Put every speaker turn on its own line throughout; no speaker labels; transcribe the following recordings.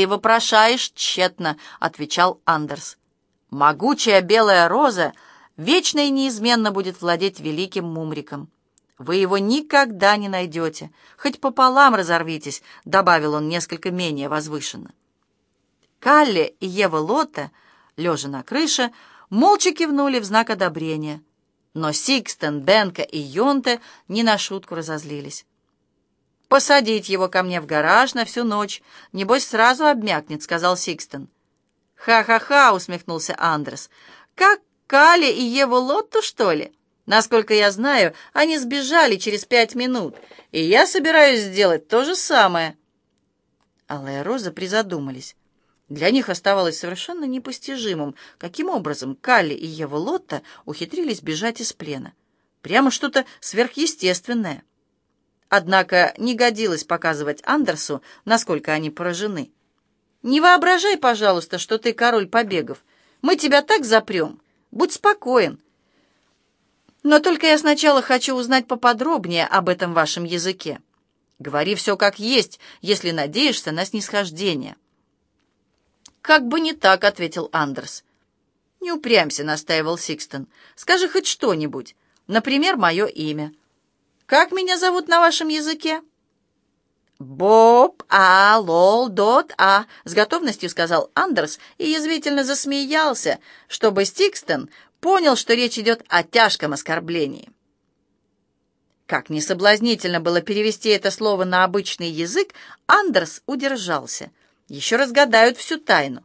ты вопрошаешь тщетно», — отвечал Андерс. «Могучая белая роза вечно и неизменно будет владеть великим мумриком. Вы его никогда не найдете, хоть пополам разорвитесь», — добавил он несколько менее возвышенно. Калли и Ева Лотта, лежа на крыше, молча кивнули в знак одобрения. Но Сикстен, Бенка и Йонте не на шутку разозлились. «Посадить его ко мне в гараж на всю ночь. Небось, сразу обмякнет», — сказал Сикстен. «Ха-ха-ха», — усмехнулся Андрес. «Как Кали и Еву Лотту, что ли? Насколько я знаю, они сбежали через пять минут, и я собираюсь сделать то же самое». Алая Роза призадумались. Для них оставалось совершенно непостижимым, каким образом Калли и Ева Лотта ухитрились бежать из плена. Прямо что-то сверхъестественное. Однако не годилось показывать Андерсу, насколько они поражены. «Не воображай, пожалуйста, что ты король побегов. Мы тебя так запрем. Будь спокоен. Но только я сначала хочу узнать поподробнее об этом вашем языке. Говори все как есть, если надеешься на снисхождение». «Как бы не так», — ответил Андерс. «Не упрямься», — настаивал Сикстон. «Скажи хоть что-нибудь. Например, мое имя. Как меня зовут на вашем языке?» «Боб, а, лол, дот, а», — с готовностью сказал Андерс и язвительно засмеялся, чтобы Стикстон понял, что речь идет о тяжком оскорблении. Как несоблазнительно было перевести это слово на обычный язык, Андерс удержался — еще разгадают всю тайну.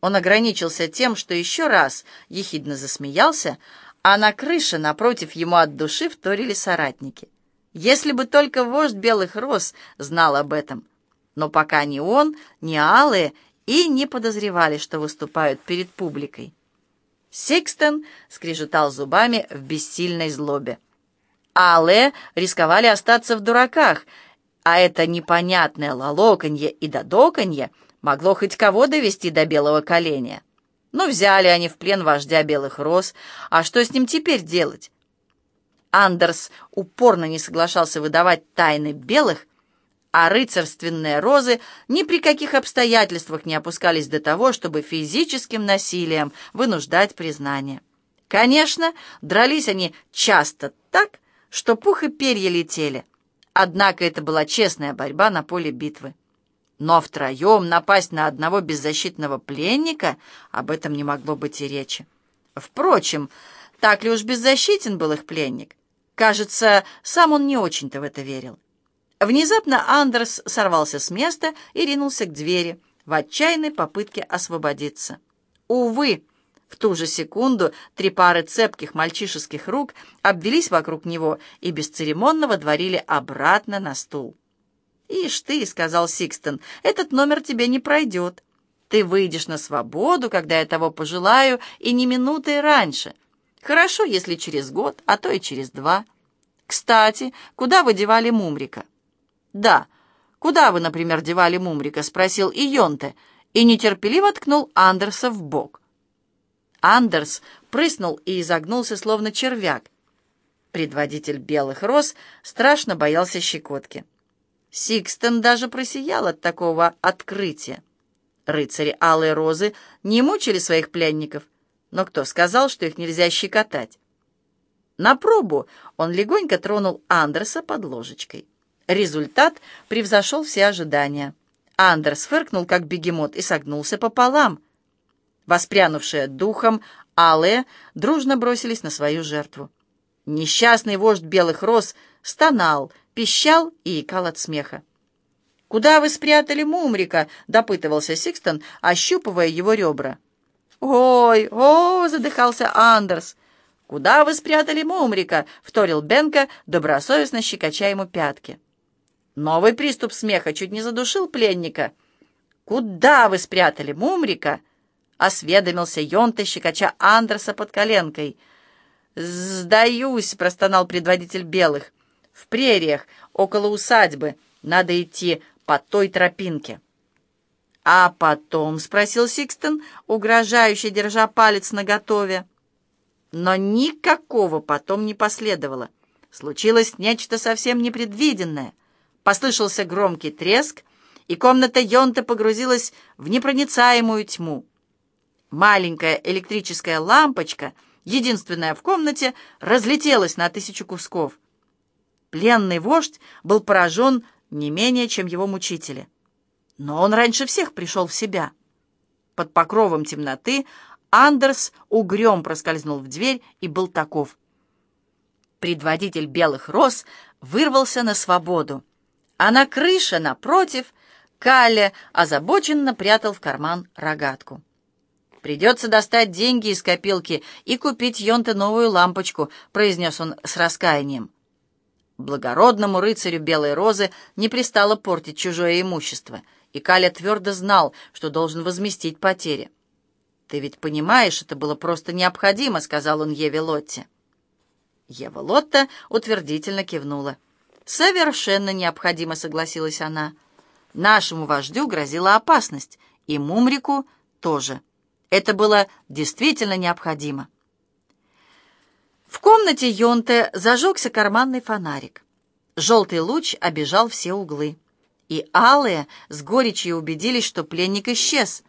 Он ограничился тем, что еще раз ехидно засмеялся, а на крыше напротив ему от души вторили соратники. Если бы только вождь белых роз знал об этом. Но пока ни он, ни алые и не подозревали, что выступают перед публикой. Сикстен скрежетал зубами в бессильной злобе. Алые рисковали остаться в дураках — а это непонятное лолоканье и додоканье могло хоть кого довести до белого коленя. Но взяли они в плен вождя белых роз, а что с ним теперь делать? Андерс упорно не соглашался выдавать тайны белых, а рыцарственные розы ни при каких обстоятельствах не опускались до того, чтобы физическим насилием вынуждать признание. Конечно, дрались они часто так, что пух и перья летели — Однако это была честная борьба на поле битвы. Но втроем напасть на одного беззащитного пленника об этом не могло быть и речи. Впрочем, так ли уж беззащитен был их пленник? Кажется, сам он не очень-то в это верил. Внезапно Андерс сорвался с места и ринулся к двери в отчаянной попытке освободиться. Увы, в ту же секунду три пары цепких мальчишеских рук обвелись вокруг него и бесцеремонно водворили обратно на стул. «Ишь ты», — сказал Сикстон, — «этот номер тебе не пройдет. Ты выйдешь на свободу, когда я того пожелаю, и не минутой раньше. Хорошо, если через год, а то и через два. Кстати, куда вы девали Мумрика?» «Да, куда вы, например, девали Мумрика?» — спросил Ионте, и нетерпеливо ткнул Андерса в бок. Андерс прыснул и изогнулся, словно червяк. Предводитель белых роз страшно боялся щекотки. Сикстон даже просиял от такого открытия. Рыцари Алой Розы не мучили своих пленников, но кто сказал, что их нельзя щекотать? На пробу он легонько тронул Андерса под ложечкой. Результат превзошел все ожидания. Андерс фыркнул, как бегемот, и согнулся пополам — Воспрянувшие духом, алые дружно бросились на свою жертву. Несчастный вождь белых роз стонал, пищал и икал от смеха. «Куда вы спрятали Мумрика?» — допытывался Сикстон, ощупывая его ребра. «Ой, о!» — задыхался Андерс. «Куда вы спрятали Мумрика?» — вторил Бенка, добросовестно щекоча ему пятки. Новый приступ смеха чуть не задушил пленника. «Куда вы спрятали Мумрика?» — осведомился Йонта, щекоча Андерса под коленкой. «Сдаюсь», — простонал предводитель белых. «В прериях, около усадьбы. Надо идти по той тропинке». «А потом?» — спросил Сикстон, угрожающе держа палец наготове. Но никакого потом не последовало. Случилось нечто совсем непредвиденное. Послышался громкий треск, и комната Йонта погрузилась в непроницаемую тьму. Маленькая электрическая лампочка, единственная в комнате, разлетелась на тысячу кусков. Пленный вождь был поражен не менее, чем его мучители. Но он раньше всех пришел в себя. Под покровом темноты Андерс угрем проскользнул в дверь и был таков. Предводитель белых роз вырвался на свободу, а на крыше, напротив, Калле озабоченно прятал в карман рогатку. «Придется достать деньги из копилки и купить Йонте новую лампочку», — произнес он с раскаянием. Благородному рыцарю Белой Розы не пристало портить чужое имущество, и Каля твердо знал, что должен возместить потери. «Ты ведь понимаешь, это было просто необходимо», — сказал он Еве Лотте. Ева Лотта утвердительно кивнула. «Совершенно необходимо», — согласилась она. «Нашему вождю грозила опасность, и Мумрику тоже. Это было действительно необходимо». В комнате Йонте зажегся карманный фонарик. Желтый луч обежал все углы. И алые с горечью убедились, что пленник исчез.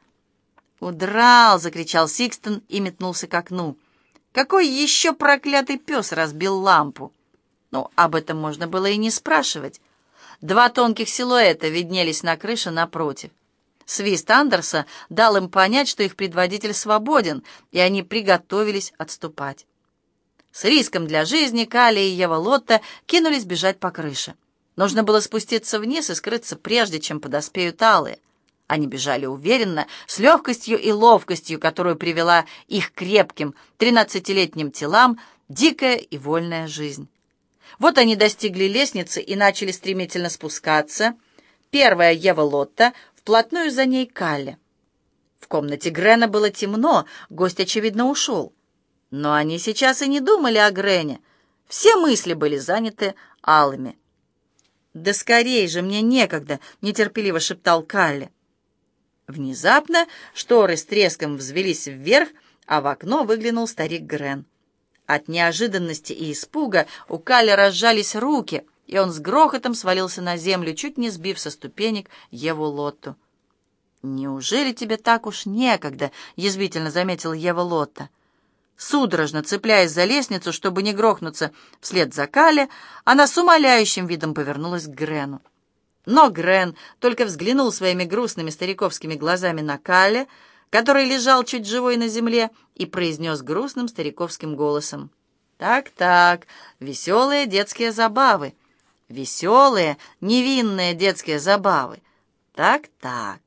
«Удрал!» — закричал Сикстон и метнулся к окну. «Какой еще проклятый пес разбил лампу?» Ну, об этом можно было и не спрашивать. Два тонких силуэта виднелись на крыше напротив. Свист Андерса дал им понять, что их предводитель свободен, и они приготовились отступать. С риском для жизни Кали и Ева Лотта кинулись бежать по крыше. Нужно было спуститься вниз и скрыться, прежде чем подоспеют алые. Они бежали уверенно, с легкостью и ловкостью, которую привела их крепким тринадцатилетним телам дикая и вольная жизнь. Вот они достигли лестницы и начали стремительно спускаться. Первая Ева Лотта, вплотную за ней Калли. В комнате Грена было темно, гость, очевидно, ушел. Но они сейчас и не думали о Грене. Все мысли были заняты алыми. «Да скорей же, мне некогда!» — нетерпеливо шептал Калли. Внезапно шторы с треском взвелись вверх, а в окно выглянул старик Грен. От неожиданности и испуга у Калли разжались руки, и он с грохотом свалился на землю, чуть не сбив со ступенек Еву Лотту. «Неужели тебе так уж некогда?» — язвительно заметил Ева Лотта. Судорожно цепляясь за лестницу, чтобы не грохнуться вслед за Кале, она с умоляющим видом повернулась к Грену. Но Грен только взглянул своими грустными стариковскими глазами на Кале, который лежал чуть живой на земле, и произнес грустным стариковским голосом. «Так-так, веселые детские забавы, веселые, невинные детские забавы. Так-так».